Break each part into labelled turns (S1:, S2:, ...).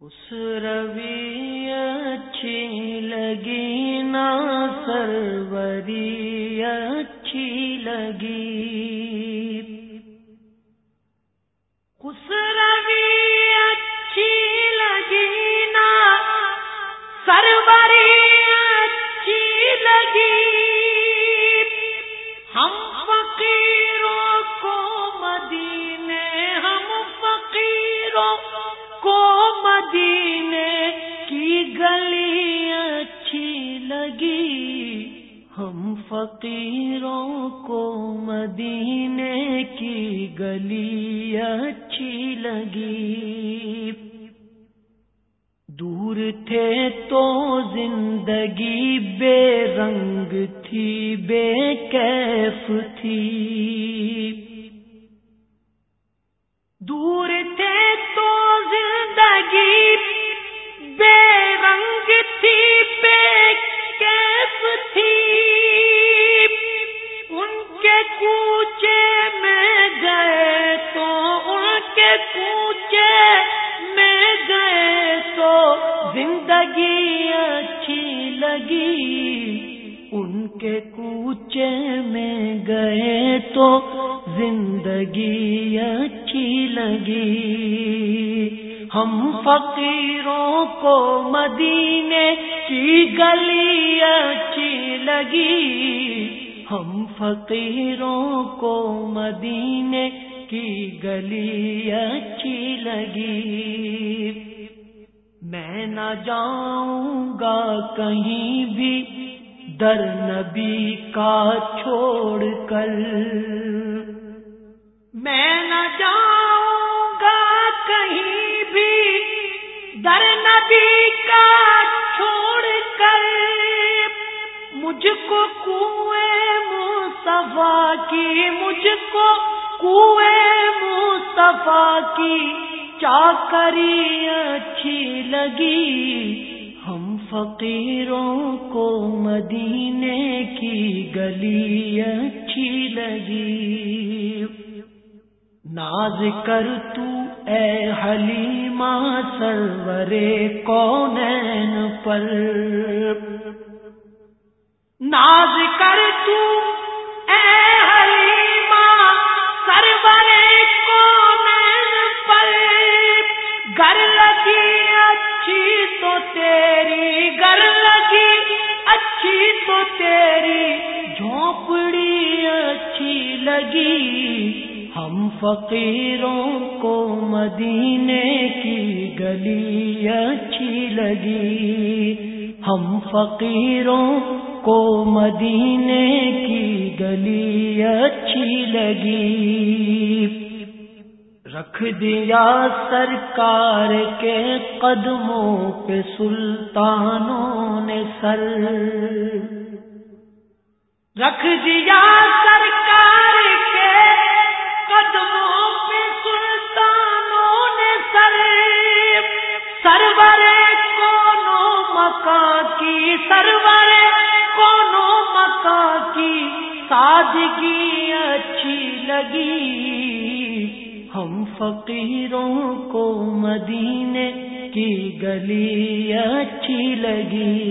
S1: اس روی اچھی لگی نا سروری اچھی لگی۔ مدینے کی گلی اچھی لگی۔ ہم فقیروں کو مدینے کی گلی اچھی لگی۔ دور تھے تو زندگی بے رنگ تھی، بے کیف تھی۔ دور رنگ تھی بے کیف تھی۔ ان کے کوچے میں گئے تو، ان کے کوچے میں گئے تو زندگی اچھی لگی۔ ان کے کوچے میں گئے تو زندگی اچھی لگی۔ ہم فقیروں کو مدینے کی گلی اچھی لگی۔ ہم فقیروں کو مدینے کی گلی اچھی لگی۔ میں نہ جاؤں گا کہیں بھی در نبی کا چھوڑ کر۔ میں نہ جاؤں نبی کا چھوڑ کر مجھ کو کنویں مصطفیٰ کی، مجھ کو کنویں مصطفیٰ کی چاکری اچھی لگی۔ ہم فقیروں کو مدینے کی گلی اچھی لگی۔ ناز کر تو اے حلیمہ سرورے کونین پر۔ ناز کر تو اے حلیمہ سرورے کونین پر۔ گر لگی اچھی تو تیری، گر لگی اچھی تو تیری۔ جھونپڑی اچھی لگی۔ ہم فقیروں کو مدینے کی گلی اچھی لگی۔ ہم فقیروں کو مدینے کی گلی اچھی لگی۔ رکھ دیا سرکار کے قدموں پہ سلطانوں نے سر۔ رکھ دیا سرکار سرور کونو مکا کی سرور کونو مکا کی، سادگی اچھی لگی۔ ہم فقیروں کو مدینے کی گلی اچھی لگی۔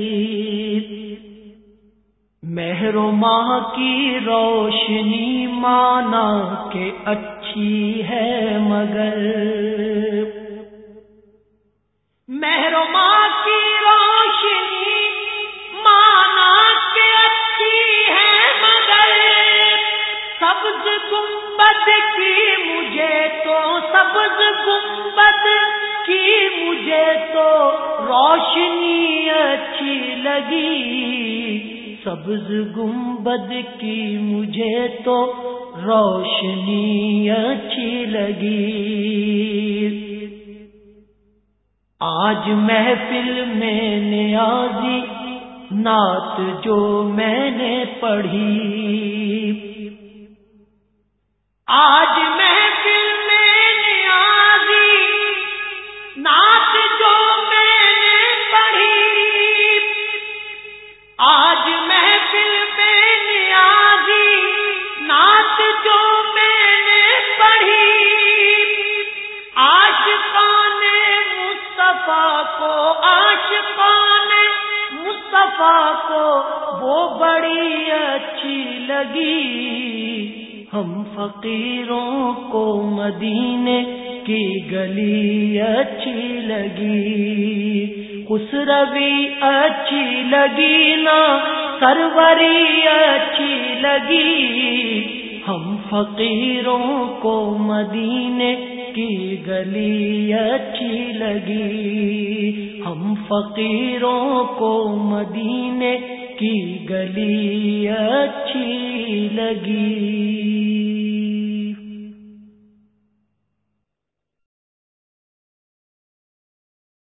S1: مہرو ماہ کی روشنی مانا کہ اچھی ہے مگر سبز گنبد کی مجھے تو سبز گنبد کی مجھے تو روشنی اچھی لگی۔ سبز گنبد کی مجھے تو روشنی اچھی لگی۔ آج محفل میں نیازی نعت جو میں نے پڑھی۔ آج محفل میں نیازی نعت جو میں نے پڑھی۔ آج محفل میں نیازی نعت جو میں نے پڑھی۔ آج پانے مصطفیٰ کو آشقان مصطفیٰ کو، وہ بڑی اچھی لگی۔ ہم فقیروں کو مدینے کی گلی اچھی لگی۔ اس روی اچھی لگی نا، سروری اچھی لگی۔ ہم فقیروں کو مدینے کی گلی اچھی لگی۔ ہم فقیروں کو مدینے کی گلی اچھی لگی۔